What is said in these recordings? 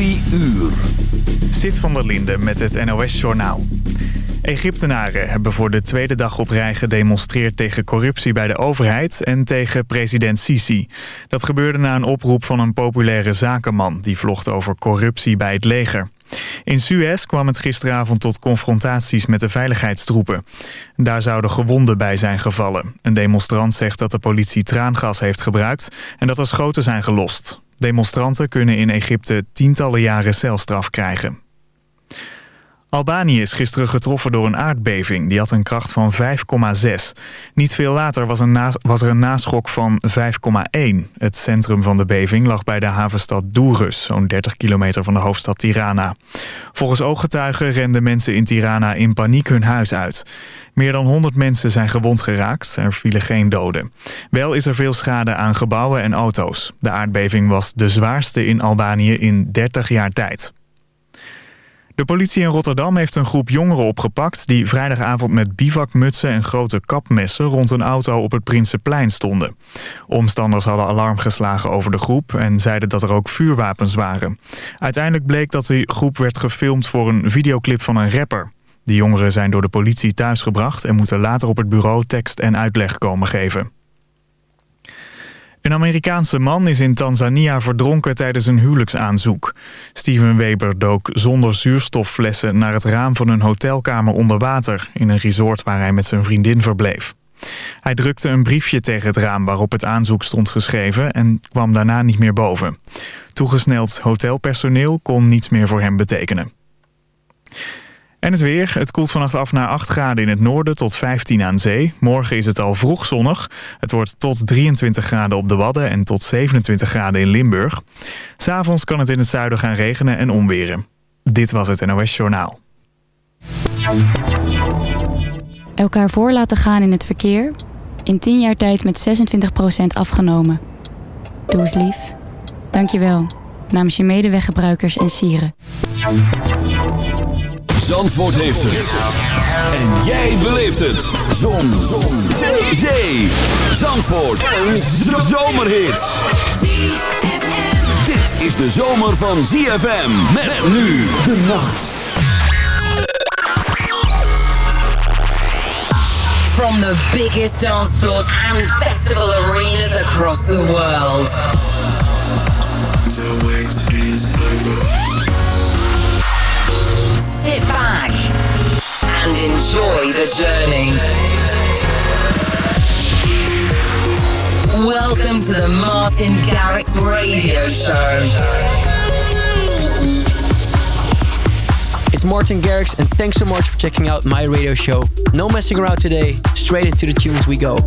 3 uur. Zit van der Linde met het NOS-journaal. Egyptenaren hebben voor de tweede dag op rij gedemonstreerd tegen corruptie bij de overheid en tegen president Sisi. Dat gebeurde na een oproep van een populaire zakenman die vlogt over corruptie bij het leger. In Suez kwam het gisteravond tot confrontaties met de veiligheidstroepen. Daar zouden gewonden bij zijn gevallen. Een demonstrant zegt dat de politie traangas heeft gebruikt en dat er schoten zijn gelost. Demonstranten kunnen in Egypte tientallen jaren celstraf krijgen. Albanië is gisteren getroffen door een aardbeving. Die had een kracht van 5,6. Niet veel later was, een was er een naschok van 5,1. Het centrum van de beving lag bij de havenstad Dourus... zo'n 30 kilometer van de hoofdstad Tirana. Volgens ooggetuigen renden mensen in Tirana in paniek hun huis uit. Meer dan 100 mensen zijn gewond geraakt. Er vielen geen doden. Wel is er veel schade aan gebouwen en auto's. De aardbeving was de zwaarste in Albanië in 30 jaar tijd. De politie in Rotterdam heeft een groep jongeren opgepakt... die vrijdagavond met bivakmutsen en grote kapmessen... rond een auto op het Prinsenplein stonden. Omstanders hadden alarm geslagen over de groep... en zeiden dat er ook vuurwapens waren. Uiteindelijk bleek dat die groep werd gefilmd voor een videoclip van een rapper. De jongeren zijn door de politie thuisgebracht... en moeten later op het bureau tekst en uitleg komen geven. Een Amerikaanse man is in Tanzania verdronken tijdens een huwelijksaanzoek. Steven Weber dook zonder zuurstofflessen naar het raam van een hotelkamer onder water... in een resort waar hij met zijn vriendin verbleef. Hij drukte een briefje tegen het raam waarop het aanzoek stond geschreven... en kwam daarna niet meer boven. Toegesneld hotelpersoneel kon niets meer voor hem betekenen. En het weer. Het koelt vannacht af naar 8 graden in het noorden tot 15 aan zee. Morgen is het al vroeg zonnig. Het wordt tot 23 graden op de Wadden en tot 27 graden in Limburg. S'avonds kan het in het zuiden gaan regenen en onweren. Dit was het NOS Journaal. Elkaar voor laten gaan in het verkeer. In 10 jaar tijd met 26% afgenomen. Doe eens lief. Dank je wel. Namens je medeweggebruikers en sieren. Zandvoort heeft het. En jij beleeft het. Zon. Zon. Zee. Zee. Zandvoort. Een zomerhit. Dit is de zomer van ZFM. Met nu de nacht. From the biggest dance floors and festival arenas across the world. The wait is over. And enjoy the journey. Welcome to the Martin Garrix Radio Show. It's Martin Garrix, and thanks so much for checking out my radio show. No messing around today, straight into the tunes we go.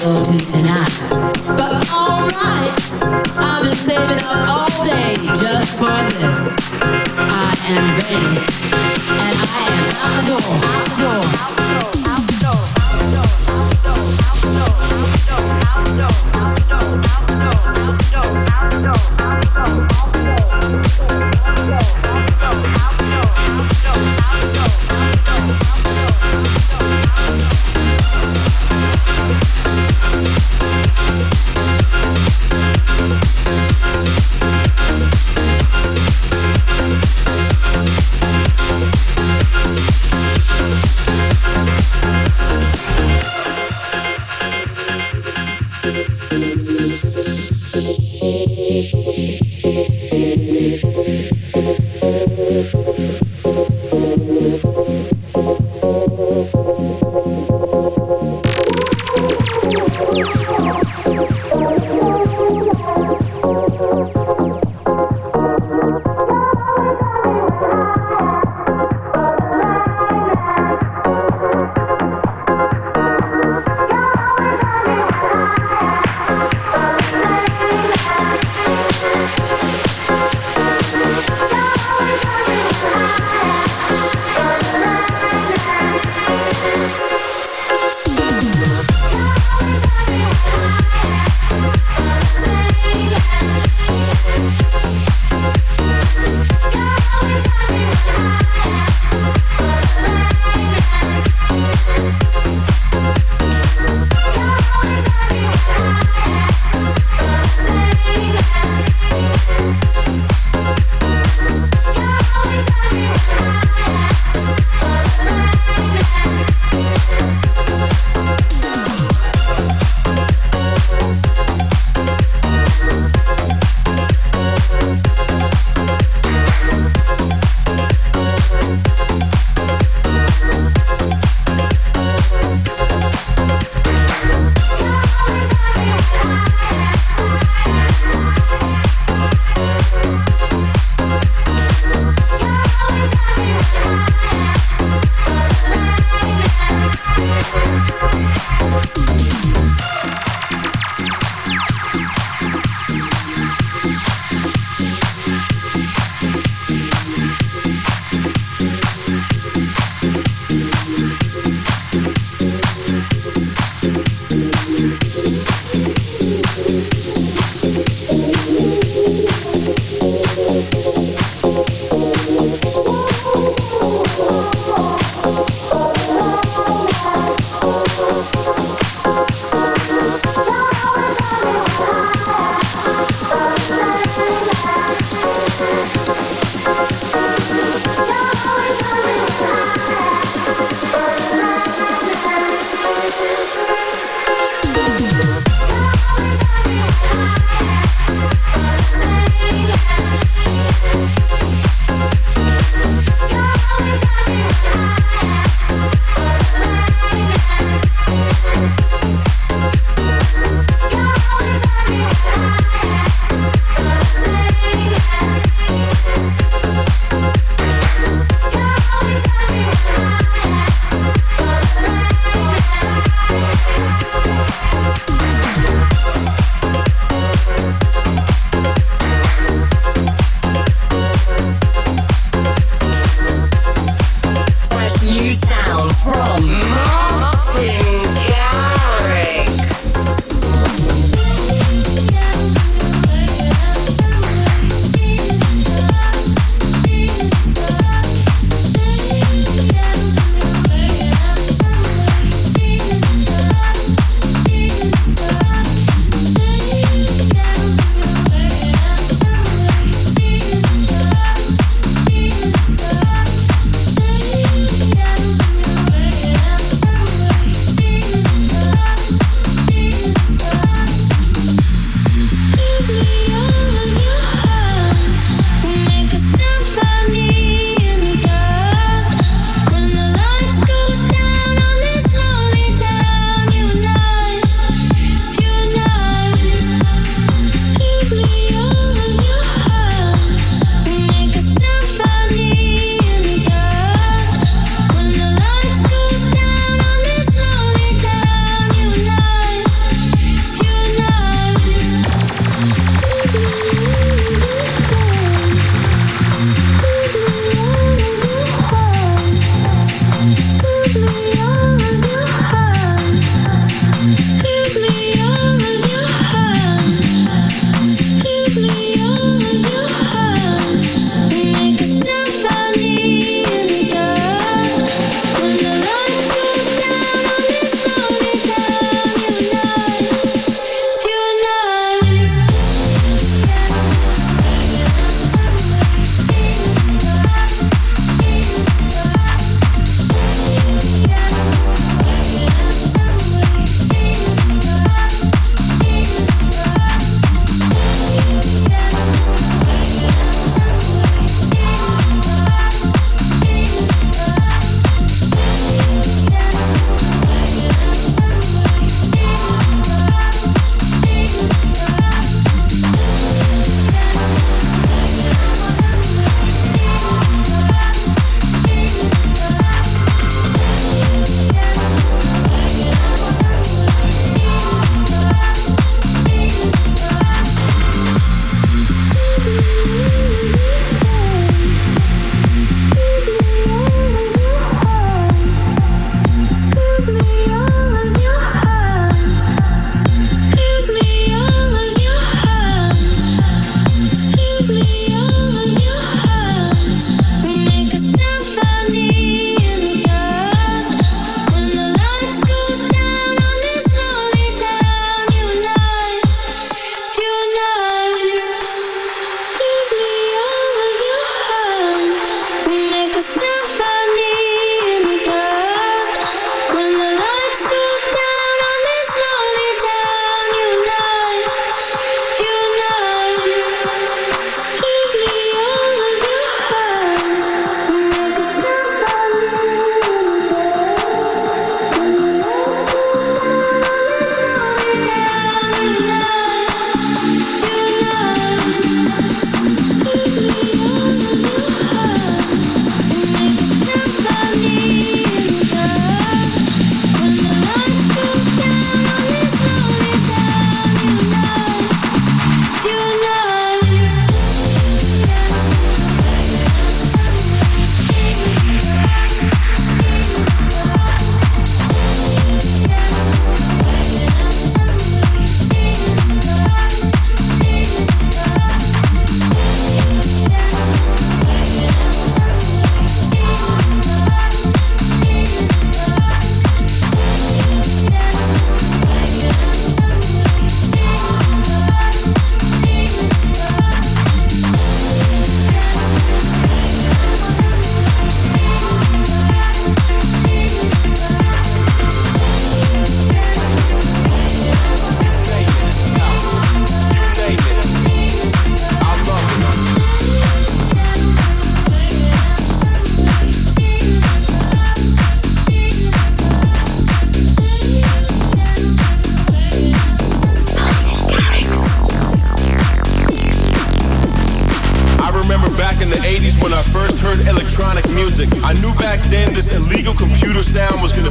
go to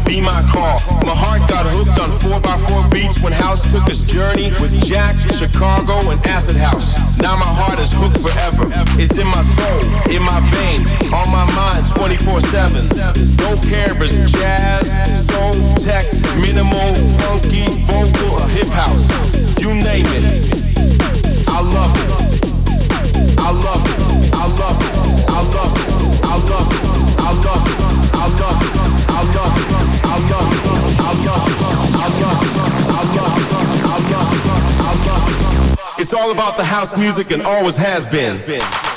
be my call. My heart got hooked on 4x4 beats when House took his journey with Jack, Chicago, and Acid House. Now my heart is hooked forever. It's in my soul, in my veins, on my mind 24 7. Don't care if it's jazz, soul, tech, minimal, funky, vocal, or hip house. You name it. I love it. I love it. I love it. I love it. I love it. It's all about the house music and always has been.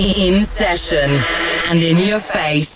in session, and in your face.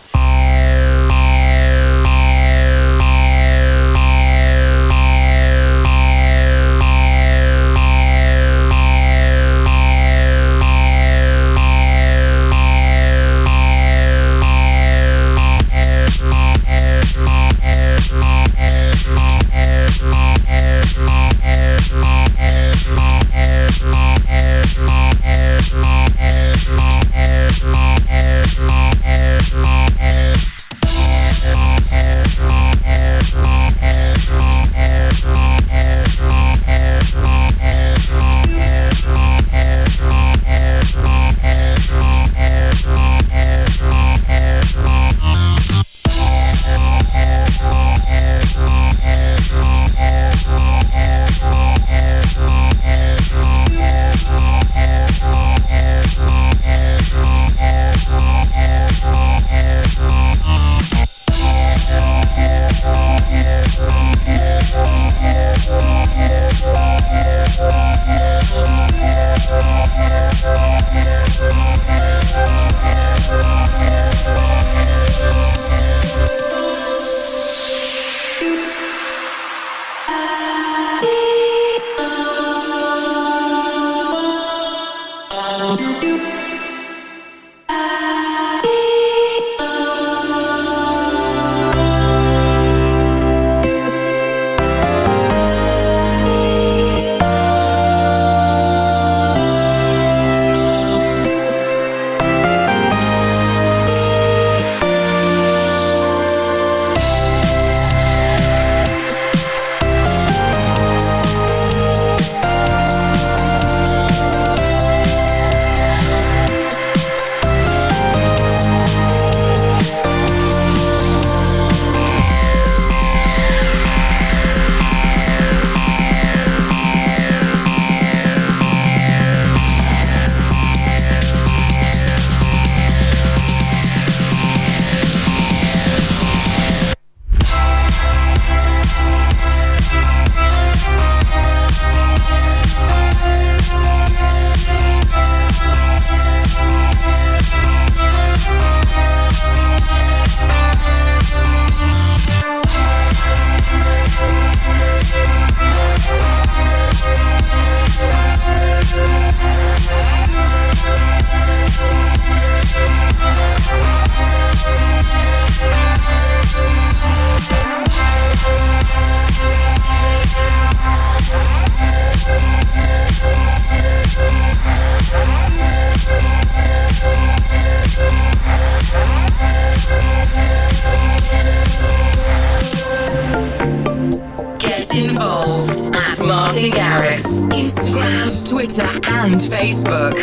And Facebook.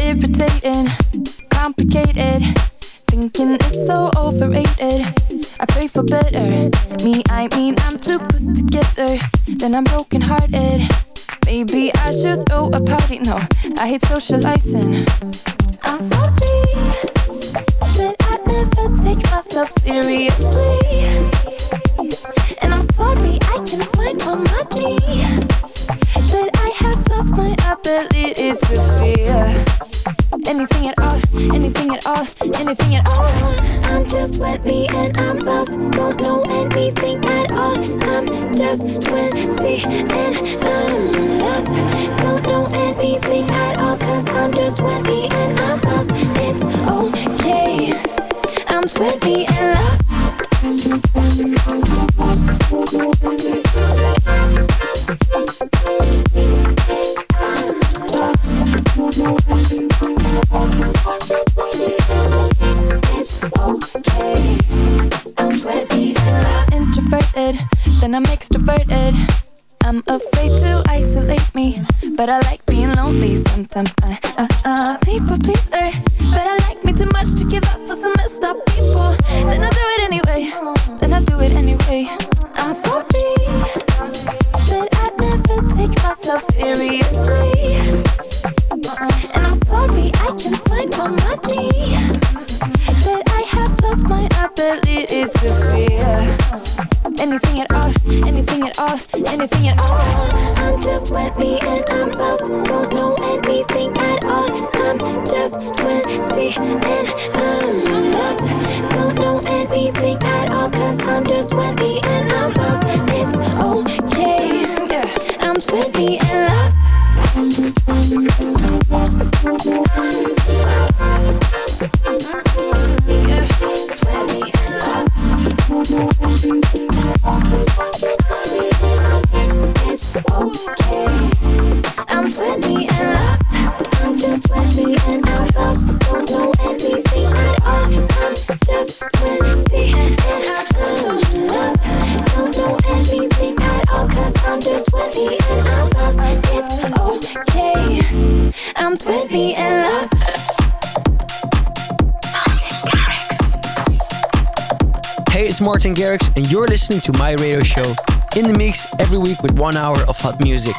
irritating, complicated. Thinking it's so overrated. I pray for better. Me, I mean, I'm too put together. Then I'm brokenhearted. Maybe I should throw a party. No, I hate socializing. I'm sorry that I never take myself seriously. And I'm sorry I can find my money. My ability to feel anything at all, anything at all, anything at all. I'm just Wendy and I'm lost, don't know anything at all. I'm just 20 and I'm lost. Don't know anything at all, cause I'm just 20 and I'm lost. It's okay. I'm 20 and lost. Then I'm extroverted. I'm afraid to isolate me, but I like being lonely sometimes. I, uh, uh, people pleaser, but I like me too much to give up for some messed up people. Then I do it anyway, then I do it anyway. I'm sorry that I never take myself seriously, and I'm sorry I can find more money. That I have lost my ability to feel anything at all, anything at all, anything at all. I'm just 20 and I'm lost, don't It's Martin Garrix, and you're listening to my radio show in the mix every week with one hour of hot music.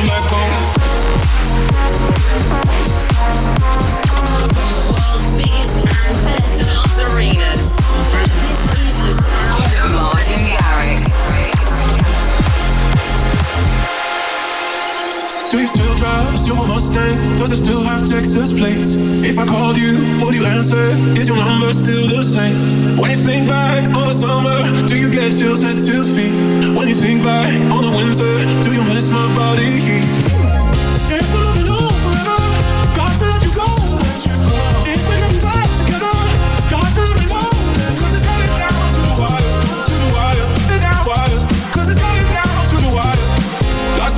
to my phone almost time. Does it still have Texas plates? If I called you, would you answer? Is your number still the same? When you think back on the summer, do you get chills at your feet? When you think back on the winter, do you miss my body heat?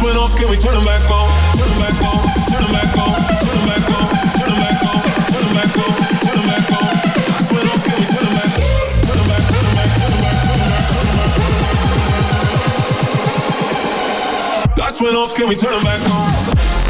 when off, can we turn them back on? Turn them back on. went off, can we turn them back on?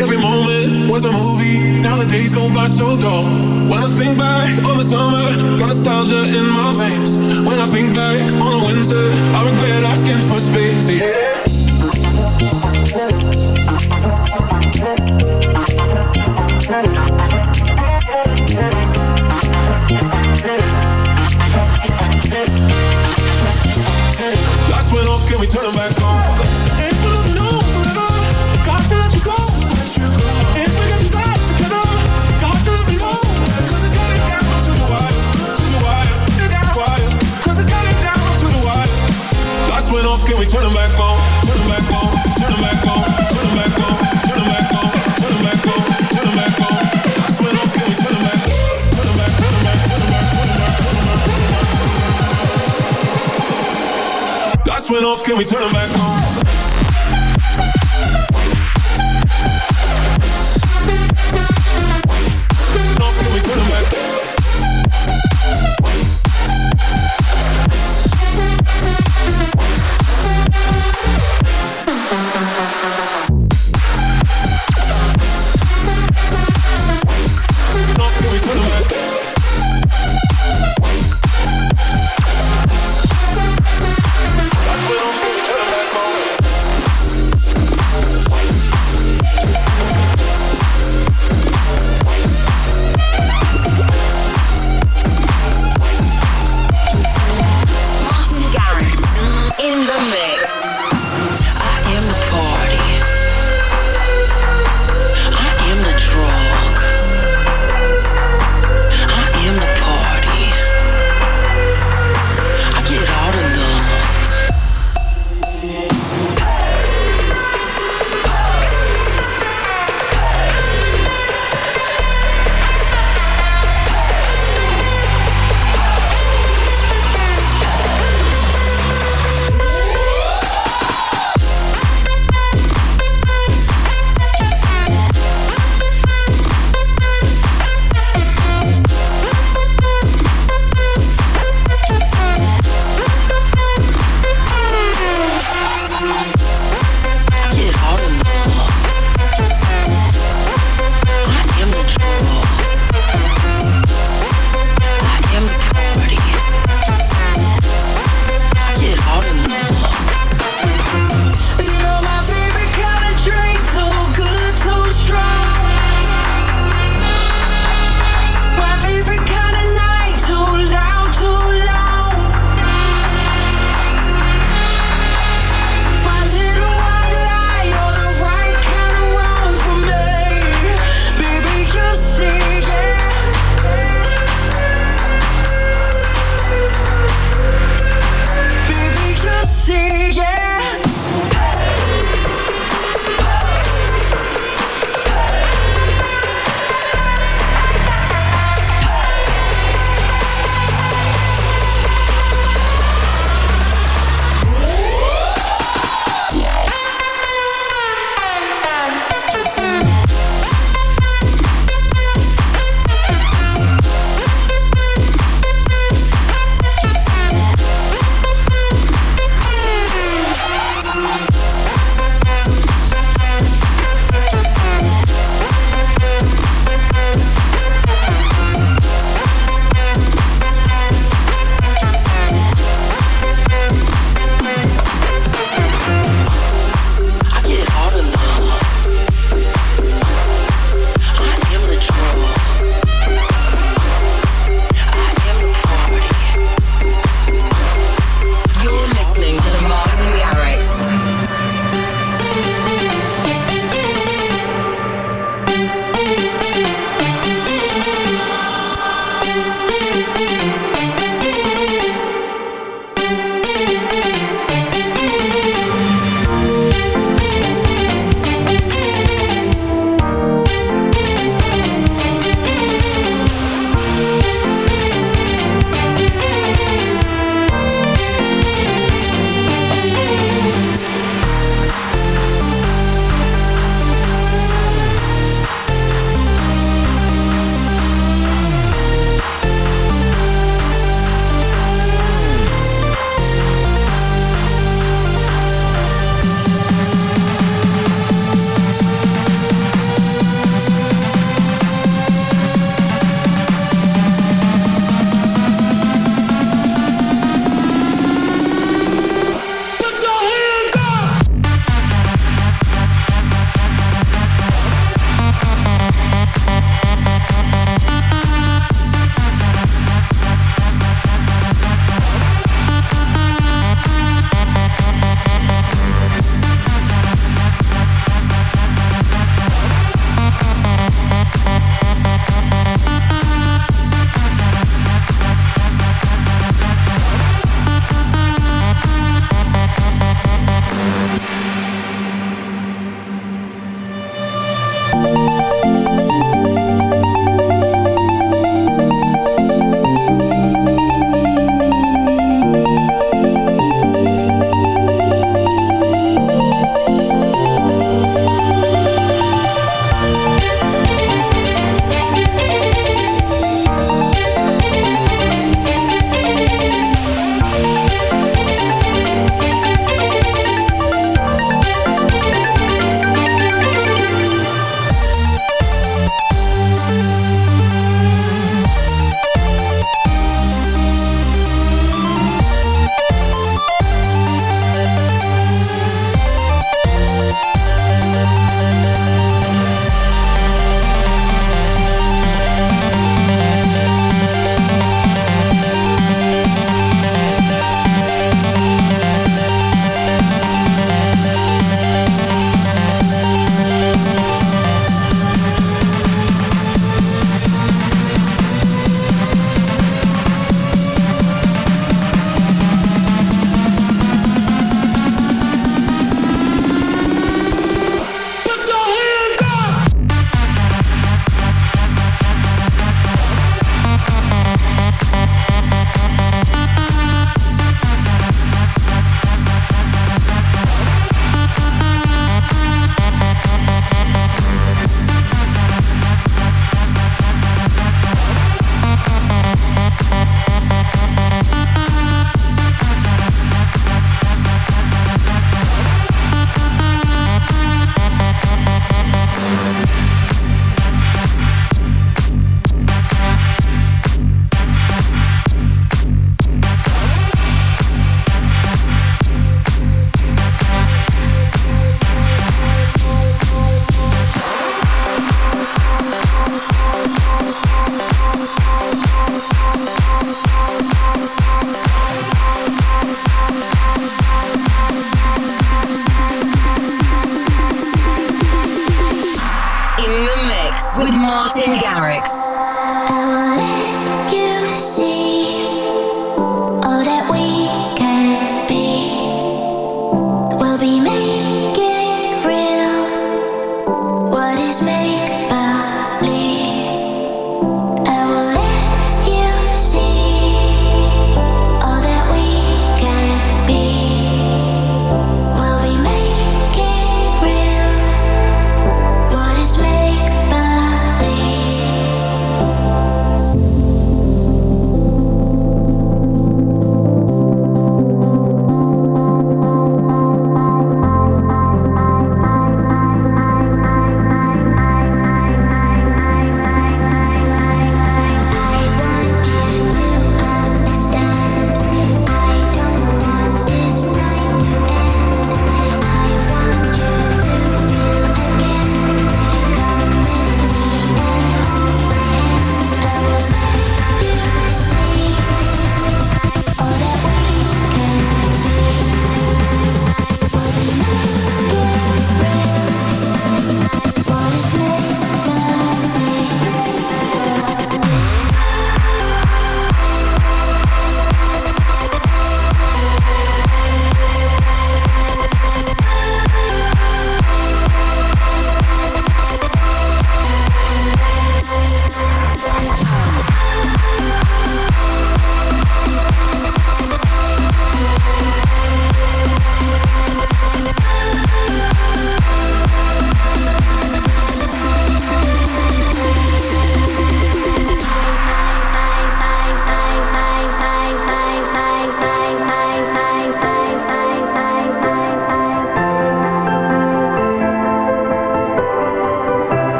Every moment was a movie. Now the days go by so dull. When I think back on the summer, got nostalgia in my veins. When I think back on the winter, I regret asking for space. Yeah. Lights off, can we turn them back? Can we turn off, can we turn it back? Off, can we turn it back on?